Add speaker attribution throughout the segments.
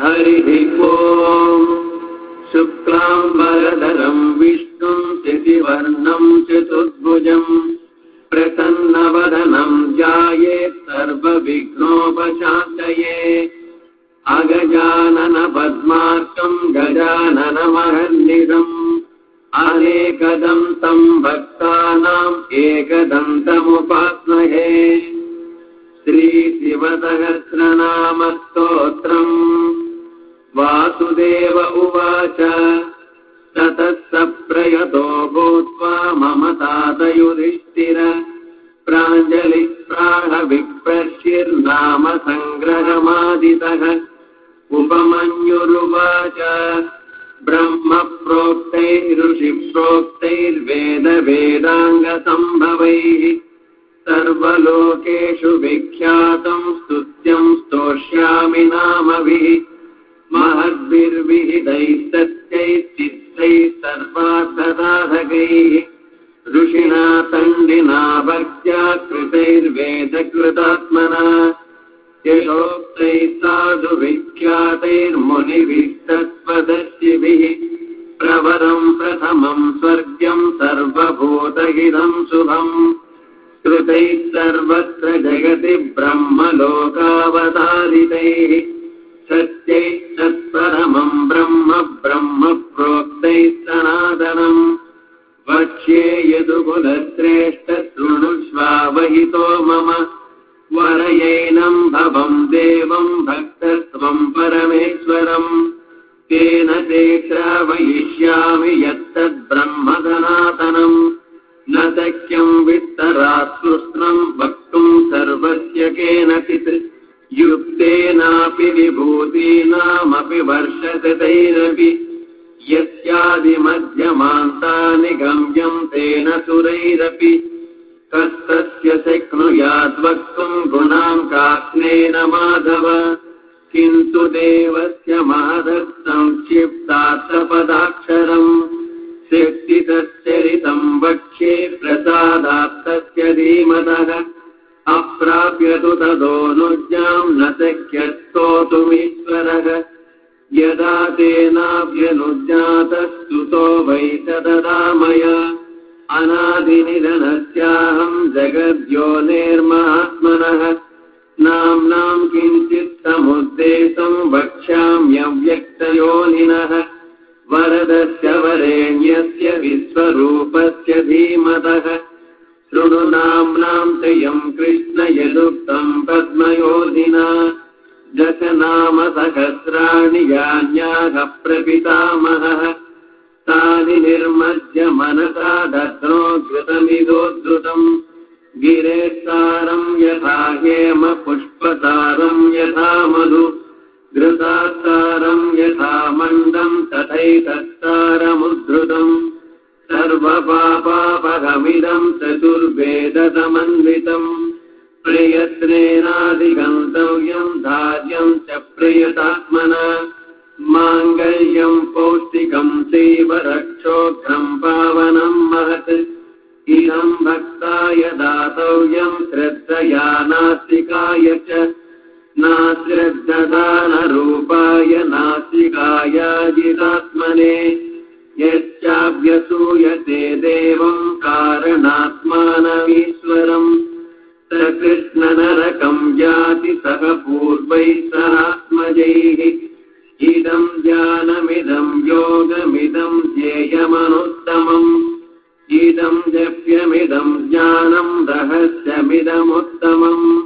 Speaker 1: हरिः ॐ शुक्लाम्बरधरम् विष्णुम् चितिवर्णम् चतुर्भुजम् प्रसन्नवदनम् ध्यायेत् सर्वविघ्नोपशान्तये। अगजाननपद्मार्कम् गजाननमहर्निशम् अनेकदन्तम् भक्तानाम् एकदन्तमुपास्महे श्रीशिवसहस्रनामस्तोत्रम् वासुदेव उवाच। ततः स प्रयतो भूत्वा मम तातयुधिष्ठिर। प्राञ्जलिप्राणविप्रशिर्नाम सङ्ग्रहमादितः। उपमन्युरुवाच। ब्रह्म प्रोक्तैरुषिप्रोक्तैर्वेदवेदाङ्गसम्भवैः सर्वलोकेषु विख्यातम् स्तुत्यम् स्तोष्यामि नामभिः महद्भिर्विहितैः सत्यैश्चित्तैः सर्वार्थसाधकैः ऋषिणा तण्डिना भक्त्या कृतैर्वेदकृतात्मना यशोक्तैः साधुविख्यातैर्मुनिभिः तत्त्वदर्शिभिः प्रवरम् प्रथमम् स्वर्ग्यम् सर्वभूतहितम् शुभम् कृतैः सर्वत्र जगति ब्रह्मलोकावतारितैः सत्यैः तत्परमम् ब्रह्म ब्रह्म प्रोक्तैः सनातनम् वक्ष्ये यदुकुलश्रेष्ठ शृणुष्वावहितो मम वरयैनम् भवम् देवम् भक्तत्वम् परमेश्वरम् तेन ते श्रावयिष्यामि यत्तद्ब्रह्म सनातनम् न शक्यम् कृष्णम् वक्तुम् सर्वस्य केनचित् युक्तेनापि विभूतीनामपि वर्षतैरपि यस्यादिमध्यमान्तानि गम्यम् तेन सुरैरपि कस्तस्य शक्नुयाद्वक्तुम् गुणाम् कात्नेन माधव। किन्तु देवस्य महदः संक्षिप्तार्थपदाक्षरम् शक्तितश्चरितम् वक्ष्ये प्रसादात्तस्य धीमतः अप्राप्यतु तदोनुज्ञाम् न शक्यस्तोतुमीश्वरः यदा तेनाभ्यनुज्ञातस्तुतो वै तदा मया अनादिनिधनस्याहम् जगद्योनेर्मात्मनः नाम्नाम् किञ्चित् समुद्देशम् वक्ष्याम्यव्यक्तयोनिनः। वरदस्य वरेण्यस्य विश्वरूपस्य धीमतः शृणु नाम्नाम् त्रियम् कृष्ण यदुक्तम् पद्मयोधिना। दशनाम सहस्राणि यान्याः प्रपितामहः तानि निर्मज्य मनसा दध्नो घृतमिदोद्धृतम् गिरेत्सारम् यथा हेम पुष्पसारम् यथा मधु। घृतासारम् यथा मण्डम् तथैतत्सारमुद्धृतम् सर्वपापापगमिदम् चतुर्वेदसमन्वितम् प्रयत्नेनादिगन्तव्यम् धार्यम् च प्रयतात्मना माङ्गल्यम् पौष्टिकम् चैव रक्षोघ्रम् पावनम् महत्। इदम् भक्ताय दातव्यम् श्रद्धया नास्तिकाय च नाश्रद्धदानरूपाय नास्तिकायाजितात्मने यश्चाभ्यसूयते देवम् कारणात्मानमीश्वरम् स कृष्णनरकम् याति सह पूर्वैः सहात्मजैः। इदम् ज्ञानमिदम् योगमिदम् ध्येयमनुत्तमम् इदम् जप्यमिदम् ज्ञानम् रहस्यमिदमुत्तमम्।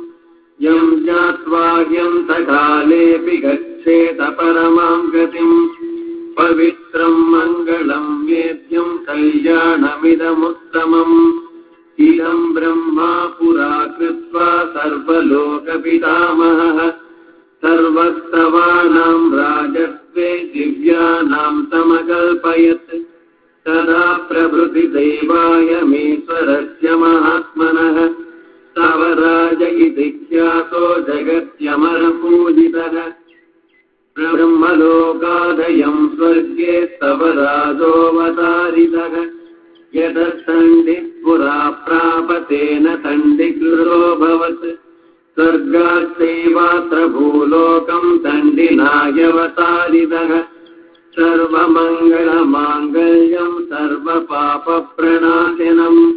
Speaker 1: यम् ज्ञात्वा ह्यन्तकालेऽपि गच्छेत परमाम् गतिम् मङ्गलम् वेद्यम् कल्याणमिदमुत्तमम् इदम् ब्रह्मा पुरा कृत्वा सर्वलोकपितामहः सर्वस्तवानाम् राजत्वे दिव्यानाम् समकल्पयत् तदा प्रभृतिदैवायमीश्वरस्य महात्मनः तव राज इति ख्यातो जगत्यमरपूजितः ब्रह्मलोकादयम् स्वर्गे तव राजोऽवतारितः। यतः पुरा प्रापतेन तण्डिकृतोऽभवत् स्वर्गाश्चैवात्र भूलोकम् दण्डिनायवतारिदः सर्वमङ्गलमाङ्गल्यम् सर्वपापप्रणाशनम्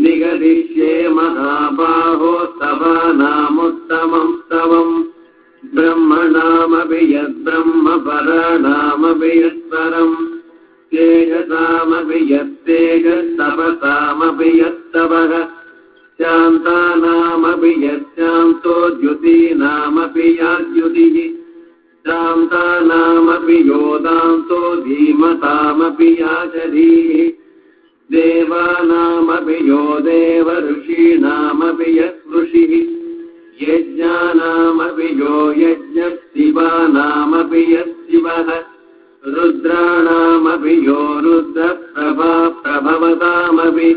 Speaker 1: निगदिष्ये महाबाहो स्तवानामुत्तमम् स्तवम् ब्रह्मणामपि यद्ब्रह्म पराणामपि यत्परम् तेजसामपि यत्तेजस्तपसामपि यत्तपः शान्तानामपि यच्छान्तो द्युतीनामपि याद्युतिः शान्तानामपि योदान्तो धीमतामपि याचधीः देवानामपि यो देव ऋषीणामपि यत् ऋषिः यज्ञानामपि यो यज्ञः शिवानामपि यत् शिवः रुद्राणामपि यो रुद्रप्रभा प्रभवतामपि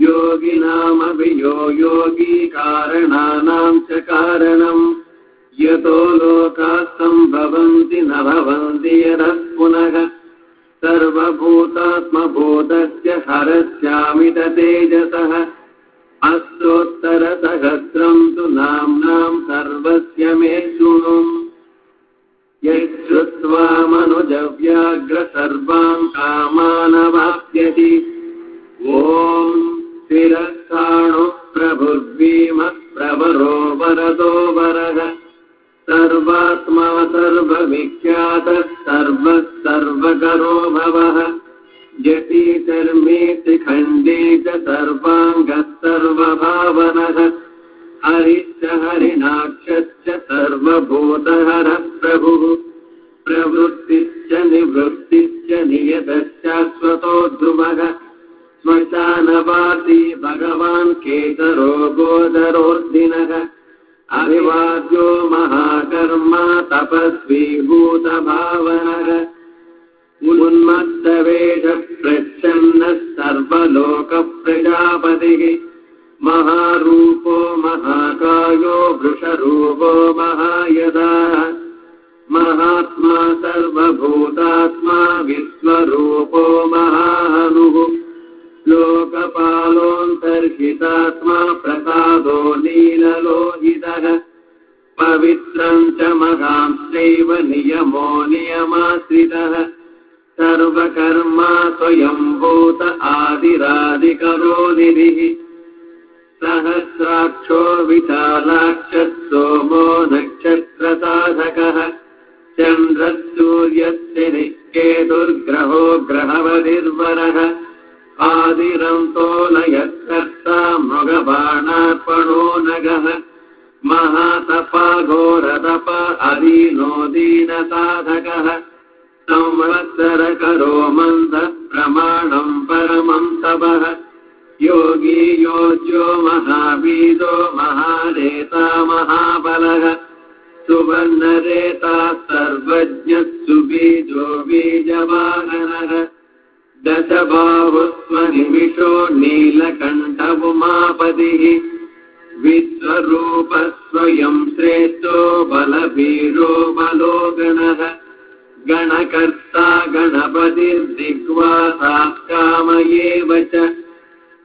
Speaker 1: योगिनामपि यो योगी कारणानाम् च कारणम् यतो लोकाः सम्भवन्ति न भवन्ति यतः पुनः। सर्वभूतात्मभूतस्य हरस्यामित तेजसः अस्तोत्तरसहस्रम् तु नाम्नाम् सर्वस्य मे शृणुम्। यच्छ्रुत्वा मनुजव्याघ्र सर्वान् कामानवाप्यति ॐ स्थिरस्थाणु प्रभुर्वीमः प्रवरो वरदो वरः। सर्वात्मा सर्वविख्यातः सर्वः सर्वकरो भवः जटी चर्मेति खण्डे च सर्वभावनः हरिश्च हरिणाक्षश्च सर्वभूतहरः प्रभुः प्रवृत्तिश्च निवृत्तिश्च नियतश्चाश्वतो ध्रुवः। श्मशानवासी भगवान् केतरो गोदरोर्दिनः। अभिवाद्यो महाकर्मा तपस्वी भूतभावनः उन्मत्तवेषः प्रच्छन्नः सर्वलोकप्रजापतिः। महारूपो महाकायो वृषरूपो महायदाः। महात्मा सर्वभूतात्मा विश्वरूपो महानुः लोकपालोऽन्तर्हितात्मा प्रसादो नीललोहितः। पवित्रम् च महांश्चैव नियमो नियमाश्रितः सर्वकर्मा स्वयम्भूत आदिरादिकरो निधिः। सहस्राक्षो विशालाक्षः सोमो नक्षत्रसाधकः। चन्द्रसूर्यस्य निःकेतुर्ग्रहो ग्रहवधिर्वरः। आदिरन्तो लयत्कर्ता मृगबाणार्पणो नगः। महातपाघोरतप अदीनो दीनसाधकः संवत्सरकरो मन्दः प्रमाणम् परमम् तपः। योगी योज्यो महावीरो महारेता महाबलः। सुवर्णरेता सर्वज्ञः सुबीजो बीजवाहनः। दशबाहुस्वनिमिषो नीलकण्ठमुमापतिः। विश्वरूपस्वयम् श्रेष्ठो बलवीरो बलो गणः गणकर्ता गणपतिर्दिग्वासा काम एव च।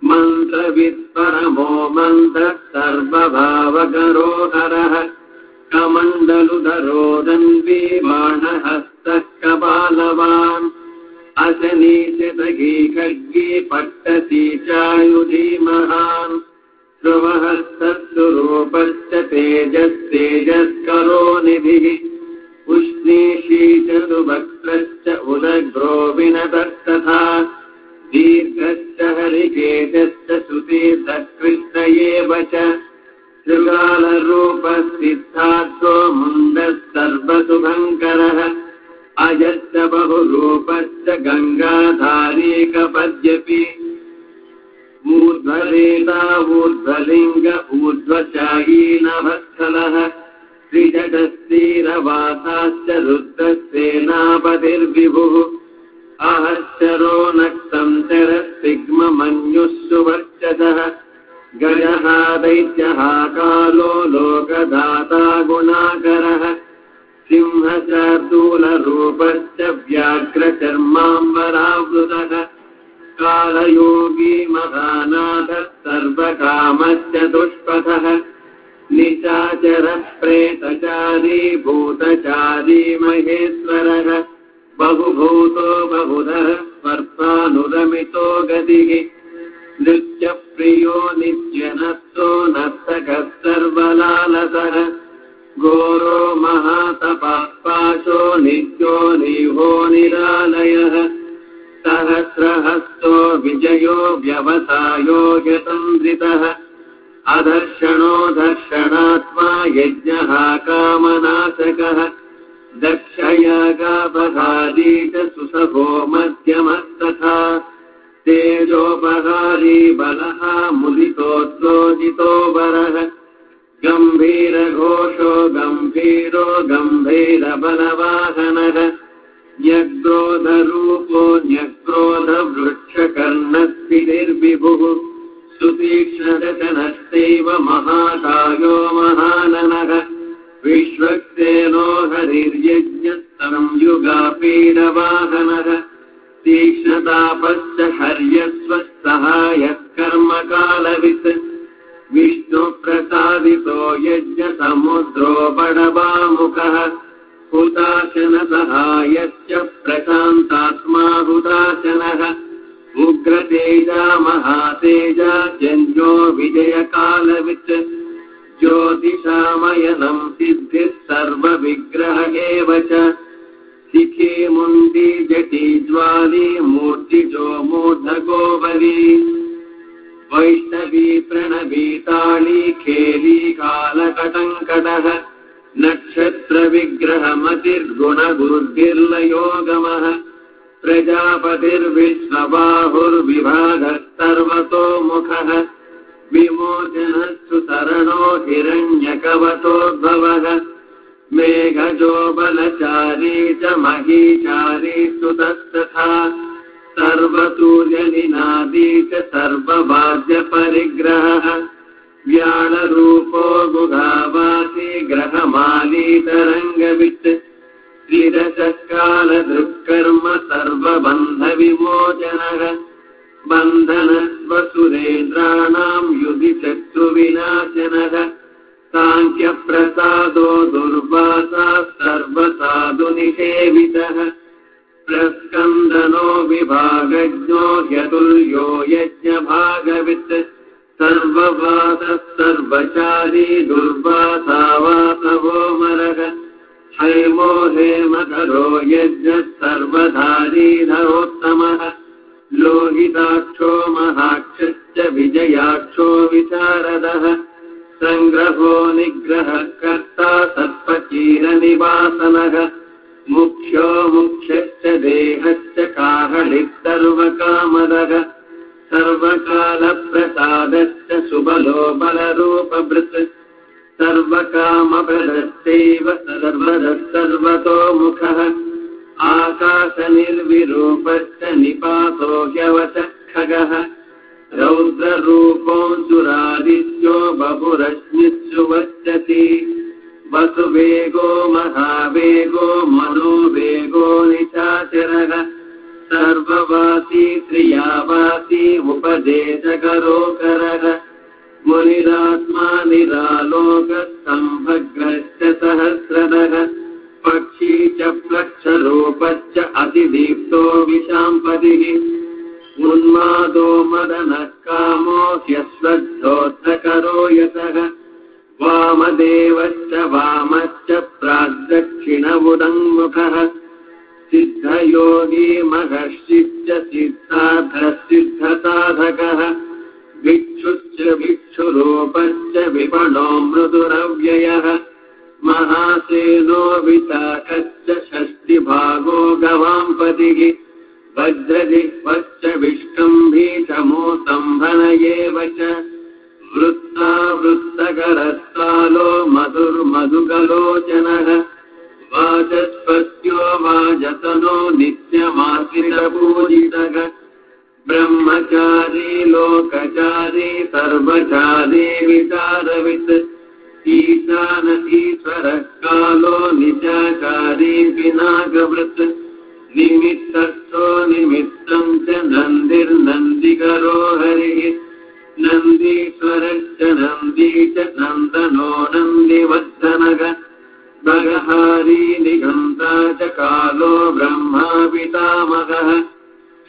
Speaker 1: मन्त्रवित्परमो मन्त्रः सर्वभावकरो हरः कमण्डलुधरो दन्वी बाणहस्तः कपालवान् अशनीचतगी खड्गी पट्टसी चायुधी महान्। ध्रुवहस्तस्वरूपश्च तेजस्तेजस्करो निधिः उष्णीशीचतुभक्त्रश्च उदग्रो विनतस्तथा दीर्घश्च हरिकेशश्च सुतीर्थकृष्ण एव च शृगालरूपस्थितार्थो मुण्डः सर्वसुभङ्करः अजश्च बहुरूपश्च गङ्गाधारीकपद्यपि ऊर्ध्वरेता ऊर्ध्वलिङ्ग ऊर्ध्वशायीनभत्सलः त्रिजटस्तीरवासाश्च रुद्रसेनापतिर्विभुः आहश्चरो नक्तम् चरस्तिग्ममन्युः सुवर्चसः गजः दैत्यः कालो लोकदाता गुणाकरः सिंहशार्दूलरूपश्च व्याघ्रचर्माम्बरावृतः कालयोगी महानाथः सर्वकामश्च दुष्पथः निशाचरः प्रेतचारी भूतचारी महेश्वरः बहुभूतो बहुधः स्पर्शानुरमितो गतिः। नृत्यप्रियो नित्यनस्तो नर्तकः सर्वलालसः। घोरो महातपाशो नित्यो निहो निरालयः। सहस्रहस्तो विजयो व्यवसायो यतन्द्रितः अदर्शनो दर्शनात्मा यज्ञः कामनाशकः। दक्षयागापहारी च सुसभो मध्यमस्तथा तेजोपहारी बलः मुदितोद्रोजितो वरः। गम्भीरघोषो गम्भीरो गम्भीरबलवाहनः। न्यग्रोधरूपो न्यग्रोधवृक्षकर्णस्थितिर्विभुः सुतीक्ष्णदशनश्चैव महाकायो महाननः विश्वक्सेनो हरिर्यज्ञस्तरम् युगापीडवाहनः तीक्ष्णतापश्च हर्यस्वसहायः कर्मकालवित् विष्णुप्रसादितो यज्ञसमुद्रो बडवामुखः हुताशनसहायश्च प्रशान्तात्मा हुताशनः उग्रतेजा महातेजा जन्यो विजयकालवित्। ज्योतिषामयनम् सिद्धिः सर्वविग्रह एव च। शिखे मुण्डी जटी ज्वाली मूर्तिजो मूर्धगोबली वैष्णवी प्रणवीताळी खेली कालकटङ्कटः। नक्षत्रविग्रहमतिर्गुणबुद्धिर्लयोगमः प्रजापतिर्विश्वबाहुर्विभागः सर्वतोमुखः विमोचनस्तु शरणो हिरण्यकवतोद्भवः मेघजो बलचारी च महीचारी सुतस्तथा सर्वतूर्यनिनादी च सर्ववाद्यपरिग्रहः व्याळरूपो गुहावासी ग्रहमालीतरङ्गवित् त्रिदशकालदृक्कर्म सर्वबन्धविमोचनः बन्धनस्वसुरेन्द्राणाम् युधि शत्रुविनाशनः साङ्ख्यप्रसादो दुर्वासा सर्वसाधुनिषेवितः। प्रस्कन्दनो विभागज्ञो ह्यतुल्यो यज्ञभागवित्। सर्ववासः सर्वचारी दुर्वासावासवो मरः हैमो हेमधरो यज्ञः सर्वधारीधरोत्तमः लोहिताक्षो महाक्षश्च विजयाक्षो विशारदः। सङ्ग्रहो निग्रहः कर्ता सत्पचीरनिवासनः मुख्यो मुख्यश्च देहश्च काहलिः सर्वकामदः सर्वकालप्रसादश्च सुबलो बलरूपभृत् सर्वकामप्रदश्चैव सर्वदः सर्वतोमुखः। आकाशनिर्विरूपश्च निपातो ह्यवच खगः रौद्ररूपोऽसुरादित्यो बहुरश्मिस्सुवच्चति वसुवेगो महावेगो मनोवेगो निशाचरः। सर्ववासी त्रियावासी उपदेशकरोकरः मुनिरात्मा निरालोकस्तम्भग्रश्च सहस्रदः पक्षी च प्लक्षरूपश्च अतिदीप्तो विशाम्पतिः। उन्मादो मदनः कामो ह्यश्वद्धोत्तकरो यतः। वामदेवश्च वामश्च प्राग्दक्षिणमुदङ्मुखः। सिद्धयोगी महर्षिश्च सिद्धार्थसिद्धसाधकः भिक्षुश्च भिक्षुरूपश्च विपणो मृदुरव्ययः। महासेनो विशाखश्च षष्टिभागो गवाम्पतिः। वज्रजिह्वश्च विष्कम्भी चमोसम्भन एव च वृत्तावृत्तकरस्तालो मधुर्मधुगलोचनः। वाचस्पत्यो वाजतनो नित्यमाश्रितपूजितः ब्रह्मचारी लोकचारी सर्वचारी विचारवित्। ईशान ईश्वरः कालो निचाचारी विनागवृत्। निमित्तस्थो निमित्तम् च नन्दिर्नन्दिकरो हरिः। नन्दीश्वरश्च नन्दी च नन्दनो नन्द निवर्धनः भगहारी निघन्ता च कालो ब्रह्मा पितामहः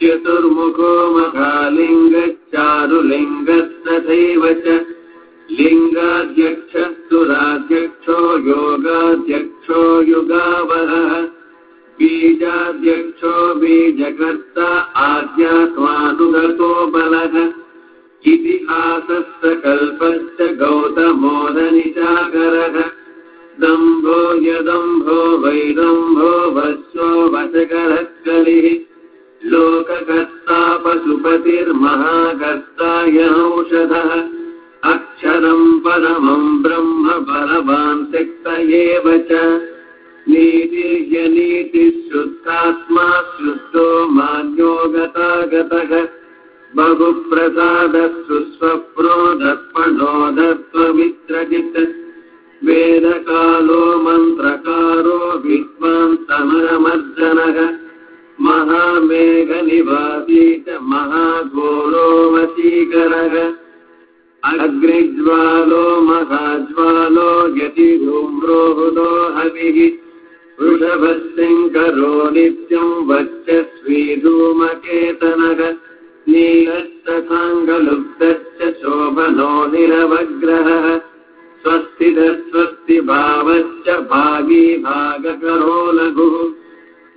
Speaker 1: चतुर्मुखो मघालिङ्गच्चारुलिङ्गस्तथैव च लिङ्गाध्यक्षस्तुराध्यक्षो योगाध्यक्षो युगावहः बीजाध्यक्षो बीजकर्ता आद्यात्मानुगतो बलः इतिहासस्य कल्पश्च गौतमोदनिचाकरः दम्भो यदम्भो वैदम्भो वस्वो वशकरः कलिः लोककर्ता पशुपतिर्महाकर्ता यौषधः अक्षरम् परमम् ब्रह्म बलवान् त्यक्त एव च। नीतिर्यनीतिः शुद्धात्मा शुद्धो मान्यो गतागतः। बहुप्रसादस्तु स्वप्रोदर्पणोदत्वमित्रजित् वेदकालो मन्त्रकारो विद्वान् समरमर्जनः महामेघनिवासी च महाघोरो वशीकरः अग्निज्वालो महाज्वालो यदि धूम्रो हृदो हविः। वृषभशङ्करो नित्यम् वच्चस्वी धूमकेतनः नीलस्तथाङ्गलुब्धश्च शोभनो निरवग्रहः। स्वस्तिधस्वस्ति भावश्च भागी भागकरो लघुः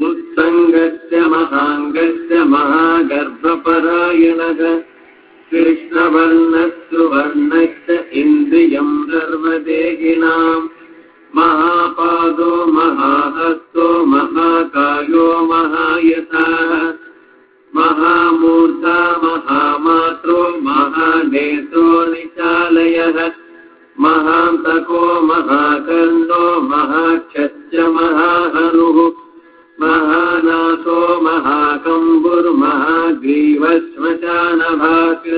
Speaker 1: उत्सङ्गश्च महाङ्गश्च महागर्भपरायणः। कृष्णवर्णस्तु वर्णश्च इन्द्रियम् सर्वदेहिनाम् महापादो महाहस्तो महाकायो महायथाः महामूर्धा महामात्रो महानेत्रो निचालयः। महान्तको महाकर्णो महाक्षश्च महाहनुः महानाथो महाकम्बुर्महाग्रीवश्मशानभाक्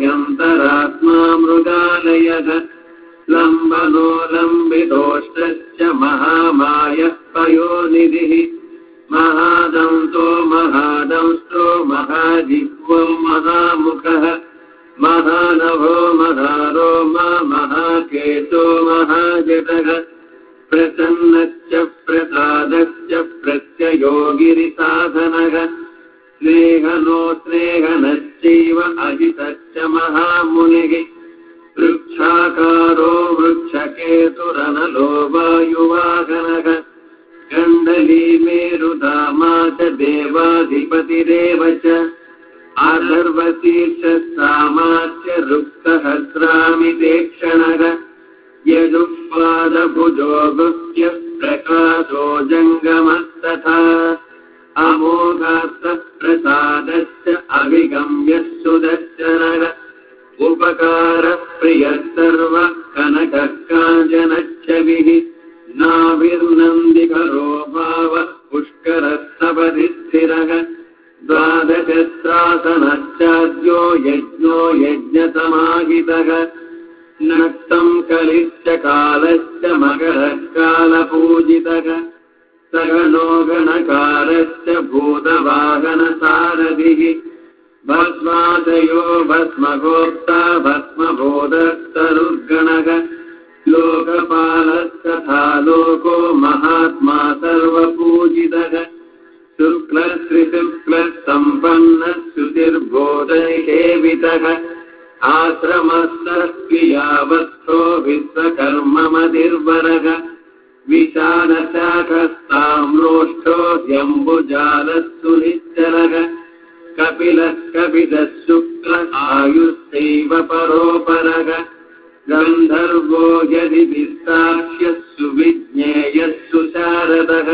Speaker 1: ह्यन्तरात्मा मृगालयः लम्बनो लम्बितोष्टश्च महामायः पयोनिधिः महादंतो महादंष्टो महाजिह्वो महामुखः महानभो महारोमा महाकेतो महाजटः प्रसन्नश्च गिरिसाधनः स्नेहनो स्नेहनश्चैव अजितश्च महामुनिः। वृक्षाकारो वृक्षकेतुरनलो वायुवाहनः गण्डली मेरुधामा च। देवाधिपतिरेव च आधर्वशीर्षसामाच्च रुक्सहस्रामितेक्षणः यजुःपादभुजो गुह्यः प्रकाशो जङ्गमस्तथा। अमोघास्तः प्रसादश्च अभिगम्यः सुदर्शनः। उपकारः प्रियः सर्वः कनकः काञ्चनच्छविः नाभिर्नन्दिकरो भावः पुष्करस्तपति स्थिरः द्वादशस्रासनश्चाद्यो यज्ञो यज्ञसमाहितः नक्तम् कलिश्च कालश्च मकरः कालपूजितः सगनो गणकारश्च भूतवाहनसारथिः। भस्मादयो भस्मगोप्ता भस्मबोधस्तरुर्गणः लोकपालस्तथा लोको महात्मा सर्वपूजितः। शुक्लश्रीशुक्लसम्पन्नः श्रुतिर्बोधनिषेवितः आश्रमस्तस्क्रियावस्थो विश्वकर्ममतिर्वरः विशालशाखस्ताम्रोष्ठो ह्यम्बुजालस्तु निश्चलः कपिलः कपिलः शुक्ल आयुश्चैव परोपरः गन्धर्वो यदि विस्ताक्ष्यः सुविज्ञेयः सुशारदः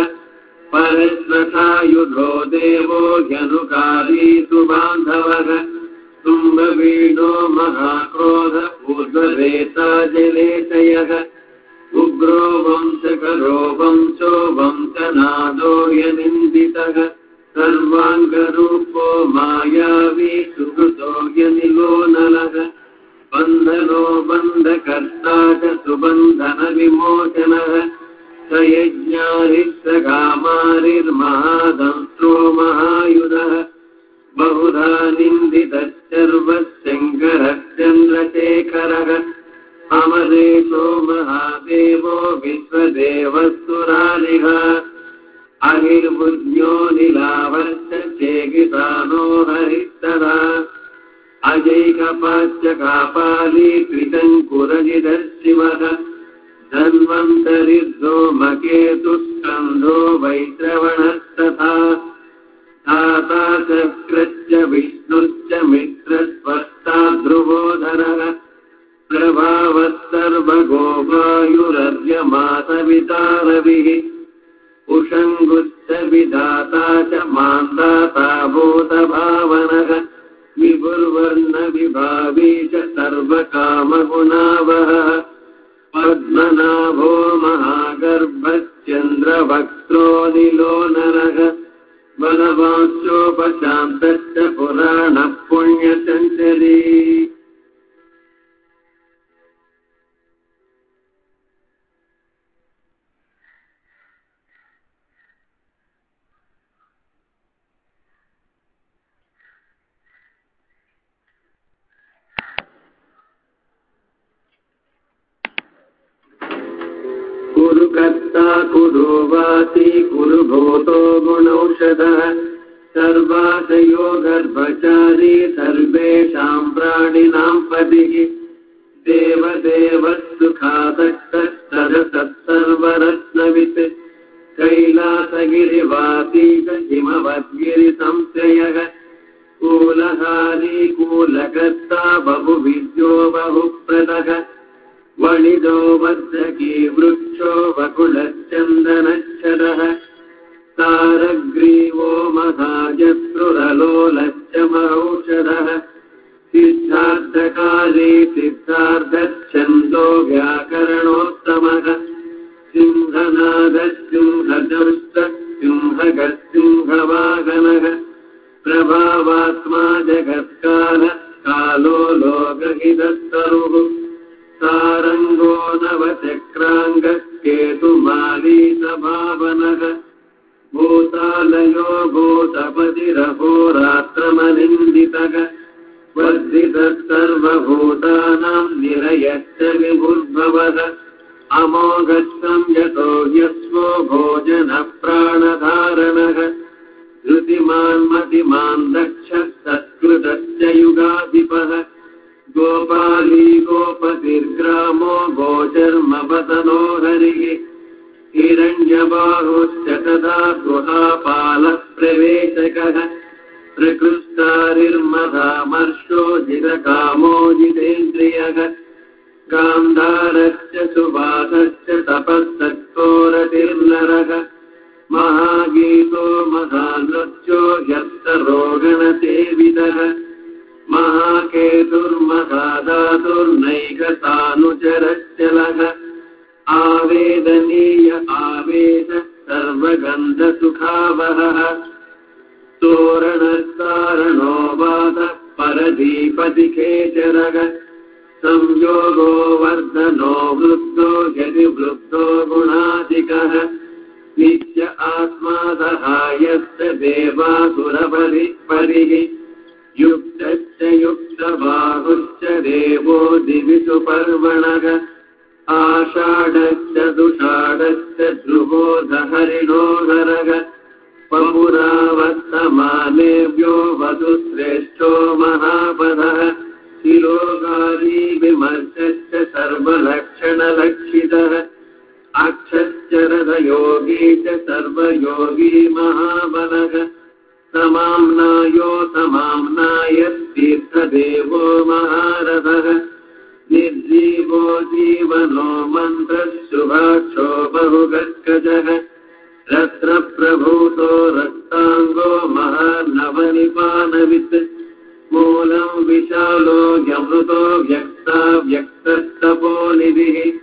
Speaker 1: परश्वथायुधो देवो ह्यनुकारी सुबान्धवः तुम्बवीणो महाक्रोध ऊर्ध्वरेता जलेशयः उग्रो वंशकरो वंशो वंशनादो यनिन्दितः। सर्वाङ्गरूपो मायावी सुहृतो यनिलो नलः। बन्धनो बन्धकर्ता च सुबन्धनविमोचनः। स यज्ञारिः स कामारिर्महादंष्ट्रो महायुधः बहुधा निन्दितश्चर्वशङ्करः चन्द्रशेखरः अमरेशो महादेवो विश्वदेवस्तुरालिः अहिर्बुद्ध्यो चेकितानो हरिस्तदा। अजैकपाच्य कापाली कृतङ्कुरजिदशिवः धन्वन्तरिर्धो मकेतुस्कन्धो वैश्रवणस्तथा धाता चक्रश्च विष्णुश्च मित्रस्वस्ता ध्रुवोधरः प्रभावः सर्वगो वायुरर्यमासवितारविः उषङ्गुश्च विधाता च मान्दाता भूतभावनः विभुर्वर्णविभावी च सर्वकामगुणावहः पद्मनाभो महागर्भश्चन्द्रवक्त्रो निलो नरः मनवाचोपशान्तश्च पुराणः पुण्यसञ्चरी कुरु कर्ता कुरु वासी कुरु भूतो गुणौषधः। सर्वाशयो गर्भचारी सर्वेषां प्राणिनां पदिः देवदेवः सुखासक्तस्तरसत्सर्वरत्नवित् कैलासगिरिवासी च हिमवद्गिरिसंश्रयः कूलहारी कूलकर्ता बहुविद्यो बहुप्रदः वणिजो वज्रकी वृक्षो वकुलश्चन्दनच्छदः तारग्रीवो महाजत्रुरलोलश्च महौषधः सिद्धार्थकाली सिद्धार्थच्छन्दो व्याकरणोत्तमः। सिंहनादसिंहदंश्च सिंहगसिंहवाहनः प्रभावात्मा जगत्काल कालो लोकहितस्तरुः सारङ्गो नवचक्राङ्गः केतुमालीसभावनः भूतालयो भूतपतिरहोरात्रमनिन्दितः। वर्धितः सर्वभूतानां निरयश्च विभुर्भवः। अमोघश्चं यतो यस्वो भोजनः प्राणधारणः धृतिमान्मतिमान् दक्षः सत्कृतश्च युगाधिपः गोपाली गोपतिर्ग्रामो गोचर्मपतनो हरिः हिरण्यबाहुश्च तदा गुहापालः प्रवेशकः प्रकृष्टारिर्मधामर्षो जितकामो जितेन्द्रियः गान्धारश्च सुवासश्च तपस्तत्कोरतिर्नरः महागीतो महानृत्यो यस्तरोगणसेवितः महाकेतुर्महादातुर्नैकतानुचरश्चलः आवेदनीय आवेद सर्वगन्धसुखावहः। तोरणस्तारणो वादः परदीपदिकेचरः संयोगो वर्धनो वृद्धो यदि वृद्धो गुणाधिकः। नित्य आत्मा सहायश्च देवासुरपरि परिः युक्तश्च युक्तबाहुश्च देवो दिवि सुपर्वणः आषाढश्च दुषाढश्च ध्रुवो दहरिणो नरः। पपुरावर्तमानेभ्यो वधुश्रेष्ठो महापदः। शिरोगारी विमर्शश्च सर्वलक्षणलक्षितः अक्षश्चरदयोगी च सर्वयोगी महाबलः समाम्नायो समाम्नायतीर्थदेवो महारथः। निर्जीवो जीवनो मन्त्रः शुभाक्षो बहुगर्कजः रत्नप्रभूतो रक्ताङ्गो महानवनिपानवित्। मूलम् विशालो यमृतो व्यक्ता व्यक्तस्तपोनिधिः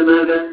Speaker 1: ماذا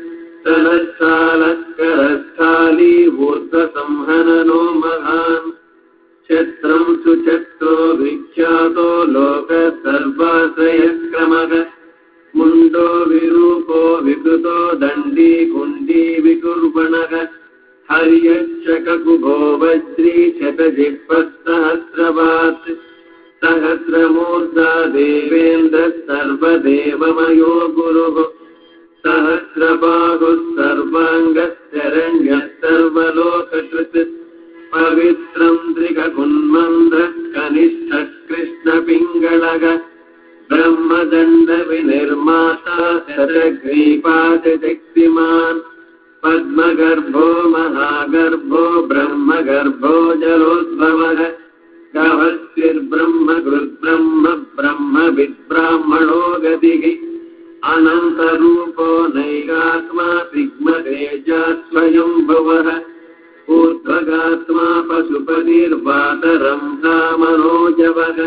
Speaker 1: मनोजवः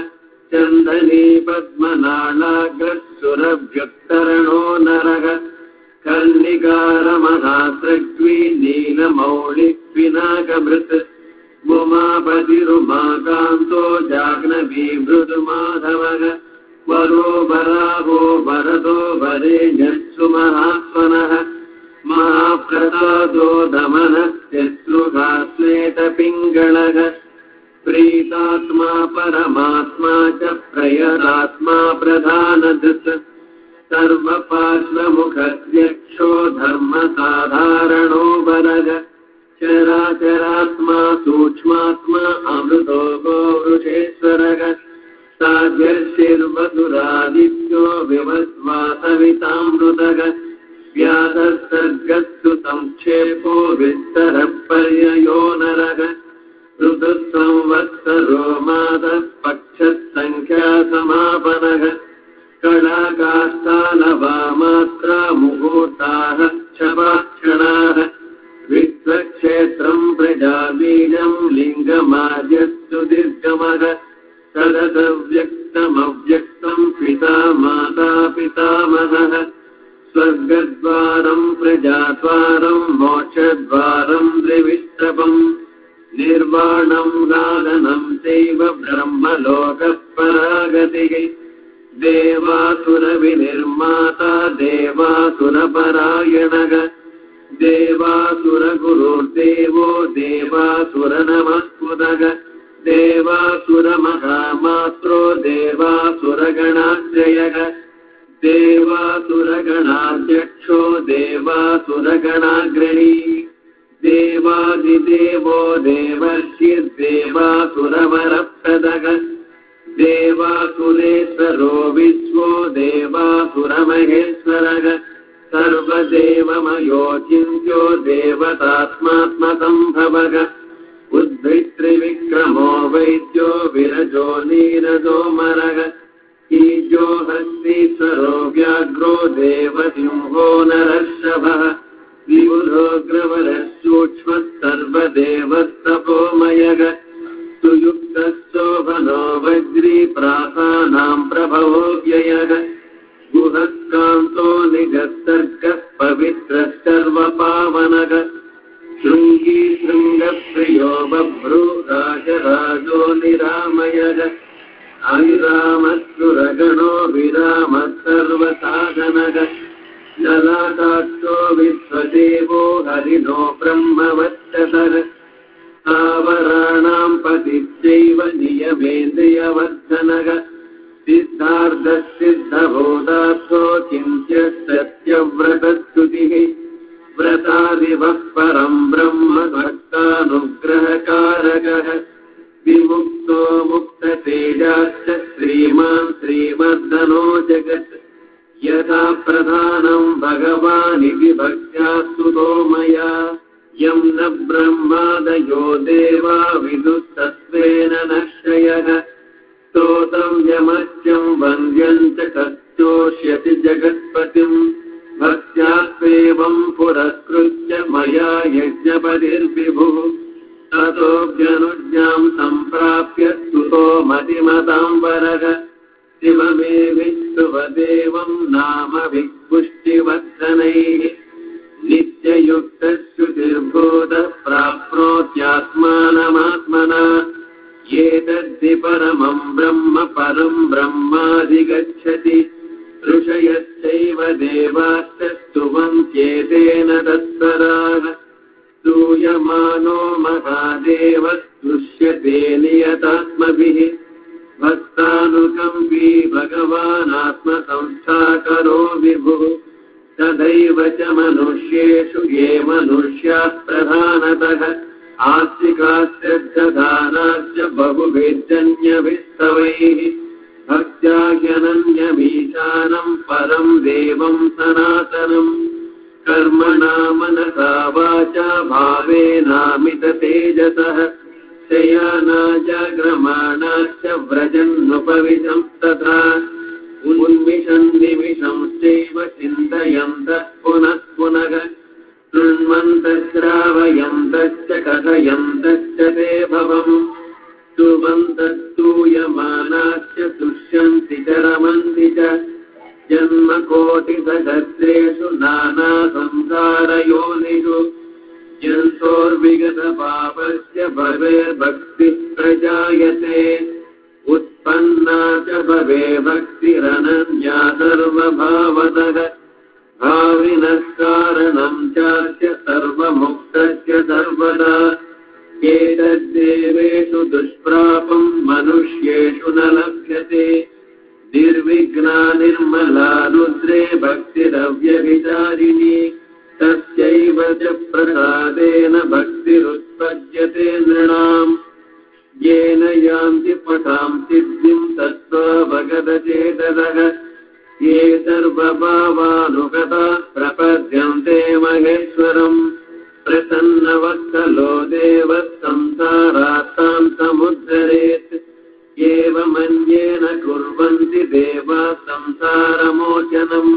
Speaker 1: चन्दनी पद्मनालाग्रः सुरभ्युत्तरणो नरः मुमापतिरुमाकान्तो जाह्नवी मृदुमाधवः वरो वराहो वरदो वरेण्यत्सु महात्मनः महाप्रसादो दमनस्यश्रुघा श्वेतपिङ्गळः प्रीतात्मा परमात्मा च प्रयरात्मा प्रधानधृत् सर्वपार्श्वमुखध्यक्षो धर्मसाधारणो वरग। चराचरात्मा सूक्ष्मात्मा अमृतो गो वृषेश्वरग साध्यर्षिर्वसुरादित्यो विवस्वासवितामृतग व्याससर्गस्तु संक्षेपो विस्तरः पर्ययो नरग ऋतुसंवत्सरो मादः पक्षसङ्ख्यासमापनः कलाकास्थानवामात्रा मुहूर्ताः क्षपाक्षणाः वैद्यो विरजो नीरजो मरः ईजो हस्तीश्वरो व्याघ्रो देवसिंहो नरर्षभः विबुधोऽग्रवरः सूक्ष्मः सर्वदेवस्तपोमयः सुयुक्तशोभनो वज्री प्रासानाम् प्रभवो व्ययः गुहस्कान्तो निगत्सर्गः पवित्रः सर्वपावनः शृङ्गी शृङ्गप्रियो बभ्रू राजराजो निरामयः अविरामस्तुरगणो विरामः सर्वसाधनः जलादाक्षो विश्वदेवो हरिणो ब्रह्मवत्सतः स्थावराणाम् पतिश्चैव नियमेन्द्रियवर्धनः सिद्धार्धसिद्धबोधार्थो चिन्त्य सत्यव्रतस्तुतिः व्रतादिवः परम् ब्रह्म भक्तानुग्रहकारकः विमुक्तो मुक्ततेजाश्च श्रीमान् श्रीमर्दनो जगत्। यथा प्रधानम् भगवानिति भक्त्या स्तुतो मया। यम् न ब्रह्मादयो देवा विदुस्तत्त्वेन नश्रयः स्तोतव्यमत्यम् वन्द्यम् च कश्चोष्यति जगत्पतिम् भक्त्यात्वेवम् पुरस्कृत्य मया यज्ञपतिर्विभुः ततोऽभ्यनुज्ञाम् सम्प्राप्य स्तुतो मतिमताम्बरः शिवमे विष्णुवदेवम् नाम विपुष्टिवर्धनैः नित्ययुक्तश्रुतिर्बोधः प्राप्नोत्यात्मानमात्मना एतद्धि परमम् ब्रह्म परम् ब्रह्माधिगच्छति ऋषयश्चैव देवाश्च स्तुवन्त्येतेन तत्पराः स्तूयमानो महादेव दृश्यते नियतात्मभिः। भक्तानुकम्पी भगवानात्मसंस्थाकरो विभुः। तदैव च मनुष्येषु ये मनुष्याः प्रधानतः। आस्तिकाश्च दधानाश्च बहुविजन्यभिस्तवैः भक्त्या ह्यनन्यमीशानम् परम् देवम् सनातनम् कर्मणा मनसा वाचा भावेनामिततेजसः शयानाजाग्रमाणाश्च व्रजन्नुपविशम् तथा। उन्मिषन् निमिषंश्चैव चिन्तयन्तः पुनः पुनः। शृण्वन्तश्रावयन्तश्च कथयन्तश्च ते भवम् स्तुवन्तस्तूयमानाश्च तुष्यन्ति च रमन्ति च जन्मकोटिसहस्रेषु नानासंसारयोनिषु। जन्तोर्विगतपापस्य भवेर्भक्तिः प्रजायते उत्पन्ना च भवे भक्तिरनन्या सर्वभावतः। भाविनः कारणम् चास्य सर्वमुक्तस्य सर्वदा एतद्देवेषु दुष्प्रापम् मनुष्येषु न लभ्यते। निर्विघ्ना निर्मला रुद्रे भक्तिरव्यभिचारिणी तस्यैव च प्रसादेन भक्तिरुत्पद्यते नृणाम् येन यान्ति पठाम् सिद्धिम् तत्त्वावगतचेतदः ये सर्वभावानुगता प्रपद्यन्ते महेश्वरम् प्रसन्नवत्सलो देवः संसारात्ताम् समुद्धरेत्। एवमन्येन कुर्वन्ति देवा संसारमोचनम्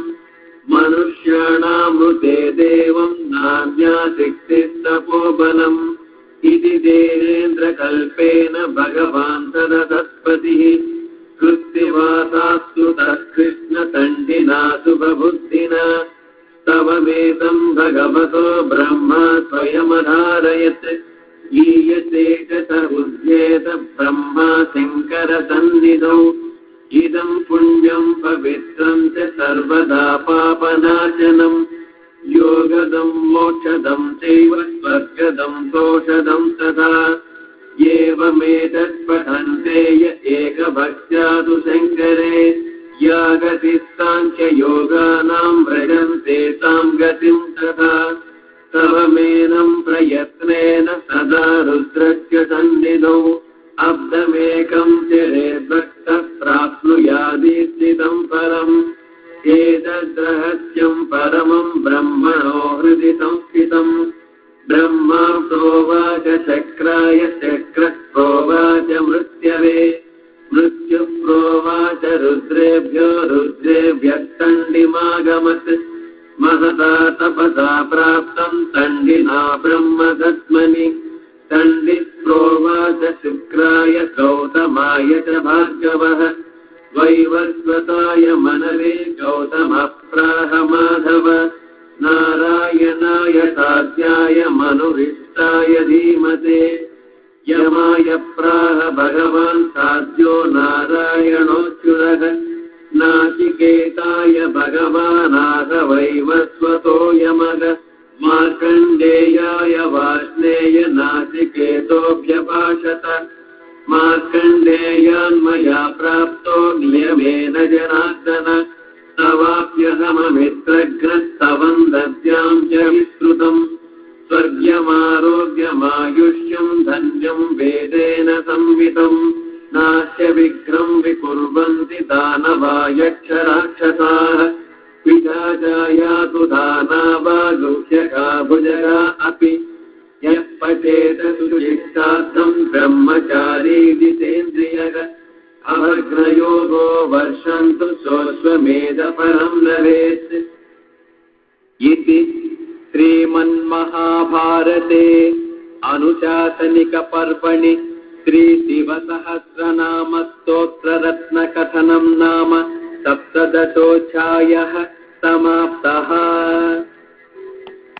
Speaker 1: मनुष्याणामृते देवम् नान्यासिक्तिस्तपोबलम् इति देवेन्द्रकल्पेन भगवान् तदतत्पतिः कृत्तिवासास्तुतः कृष्णतण्डिना शुभबुद्धिना स्तवमेतम् भगवतो ब्रह्मा स्वयमधारयत्। ईयते च स उद्येत ब्रह्मा शङ्करसन्निधौ। इदम् पुण्यम् पवित्रम् च सर्वदा पापनाशनम्। योगदम् मोक्षदम् चैव स्वर्गदम् दोषदम् तथा। एवमेतत्पठन्ते य एकभक्त्यादु शङ्करे या गतिस्ताङ्ख्ययोगानाम् व्रजन्ते ताम् गतिम् तथा तवमेनम् प्रयत्नेन सदा रुद्रस्य सन्निधौ अब्दमेकम् चिरेद्भक्तः प्राप्नुयादिस्थितम् परम् एतद्रहस्यम् परमम् ब्रह्मणो हृदि संस्थितम् ब्रह्मा प्रोवाच चक्राय चक्रः प्रोवाच मृत्यवे मृत्युः प्रोवाच रुद्रेभ्यो रुद्रेभ्यः तण्डिमागमत् महता तपसा प्राप्तम् तण्डिना ब्रह्मदत्मनि तण्डिः प्रोवाच शुक्राय गौतमाय च भार्गवः। वैवस्वताय मनवे गौतमप्राह माधव नारायणाय साध्याय मनुरिष्टाय धीमते यमाय प्राह भगवान् साध्यो नारायणोऽच्युतः नाचिकेताय भगवानाथ वैवस्वतो यमग